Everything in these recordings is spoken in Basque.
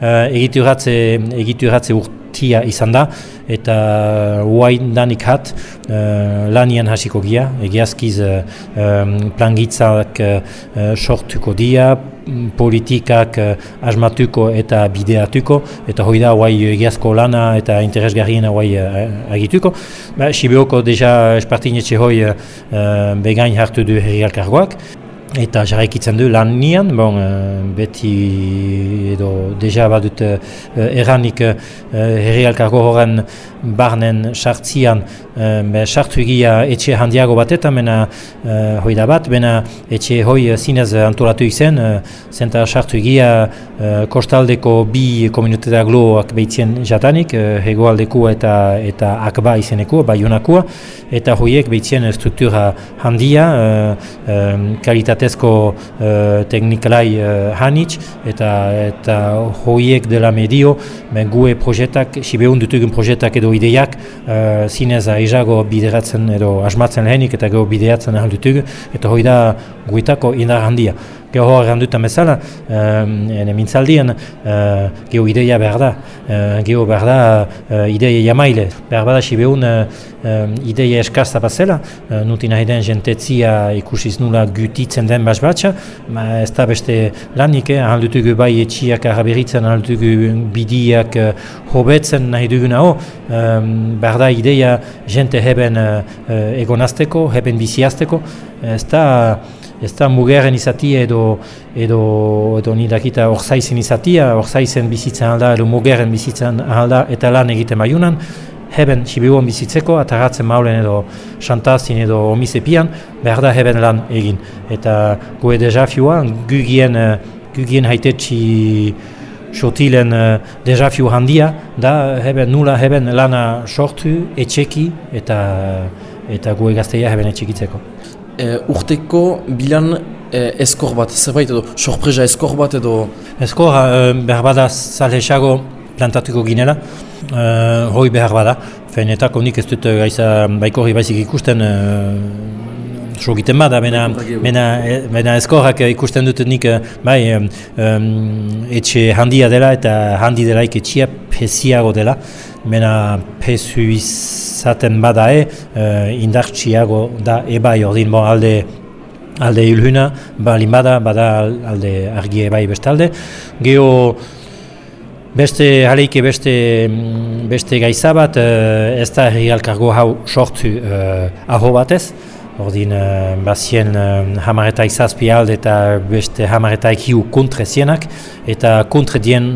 egituratze, egituratze urtia izan da, eta huain danik hat lanian hasiko gia, egiazkiz plangitzak sortuko dia, politikak asmatuko eta bideatuko, eta hoi da huai egiazko lana eta interesgarriena huai agituko. Ba, Sibioko deja espartinetxe hoi begain hartu du herri alkargoak, eta jarraikitzen du lan nian, bon, uh, beti edo deja badut uh, erranik uh, herri alkargo horren barnen sartzian uh, sartu egia etxe handiago bat eta mena uh, hoi da bat, bena etxe hoi zinez antolatu izen, uh, zenta sartu egia uh, kostaldeko bi komunitatea gloak behitzen jatanik, uh, hegoaldeko eta eta akba izeneko, baiunakua, eta hoiek behitzen struktura handia, uh, um, kalitatezko uh, teknikalai uh, hanitz, eta eta hoiek dela medio, ben gue projetak, sibeun dutugun projetak edo ideiak, uh, zinez aizago bideratzen edo asmatzen lehenik eta gero bideatzen ahal dutugu, eta hoi da guitako indar handia. Gero hor erranduta bezala, uh, ene mintzaldien, uh, geho ideia behar da, uh, geho behar da uh, ideia jamaile. Behar bada sibeun uh, ideia eskazta bazela, uh, nuti nahi den jentetzia ikusiz nula gutitzen den bas batxa, ma ez da beste lanik, eh? ahal dutugu bai etxiak araberitzen, ahal dutugu bidiak uh, hobetzen nahi duguna ho, um, behar da ideia jente heben uh, egonazteko, heben biziazteko, ez da ez da mugerren izatia edo edo edo ni dakita orzaizen izatia, orzaizen bizitzen alda edo mugerren bizitzen alda eta lan egiten baiunan, heben sibiuan bizitzeko, ataratzen maulen edo xantazin edo omizepian, behar da heben lan egin. Eta goe dejafioa, gugien, gugien haitetxi sotilen dejafiu handia, da heben nula heben lana sortu, etxeki eta eta goe gazteia heben etxekitzeko e, urteko bilan e, eskor bat, zerbait edo, sorpresa eskor bat edo... Eskor, e, behar bada zalexago plantatuko ginela, e, hoi behar bada, fenetako nik ez dut gaiza baikorri baizik ikusten e, Sogiten bada, bena, bena, bena eskorrak ikusten dut nik bai, um, etxe handia dela eta handi dela etxia pesiago dela. Bena pesu izaten bada e, uh, indartxiago da ebai ordin bon, alde alde ilhuna, balin bada, bada alde argi ebai bestalde. Geo beste haleike beste, beste gaizabat, uh, ez da herri alkargo hau sortu uh, aho batez. Ordin, uh, bazien uh, hamareta izazpi alde eta beste hamareta ekiu kontre zienak, eta kontre dien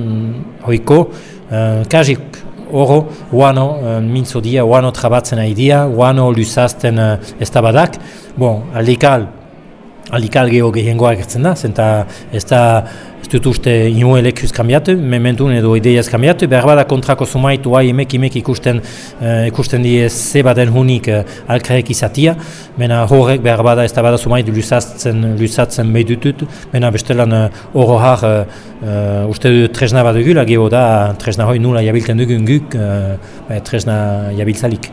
hoiko, uh, kajik oro, uano uh, mintzo dia, uano trabatzen nahi dia, uano lusazten uh, ez tabadak. Bon, aldikal, aldikal geho gehiengoa gertzen da, zenta ez da ez dut uste inu elekuz kambiatu, mementun edo ideiaz kambiatu, behar bada kontrako sumaitu hai emek emek ikusten, uh, ikusten die zeba den hunik uh, alkarek izatia, mena horrek behar bada ez da bada sumaitu lusatzen, lusatzen behidutut, mena bestelan uh, oro har uh, uh, uste du tresna bat dugula, geho da tresna hoi nula jabilten dugun guk, uh, tresna jabiltzalik.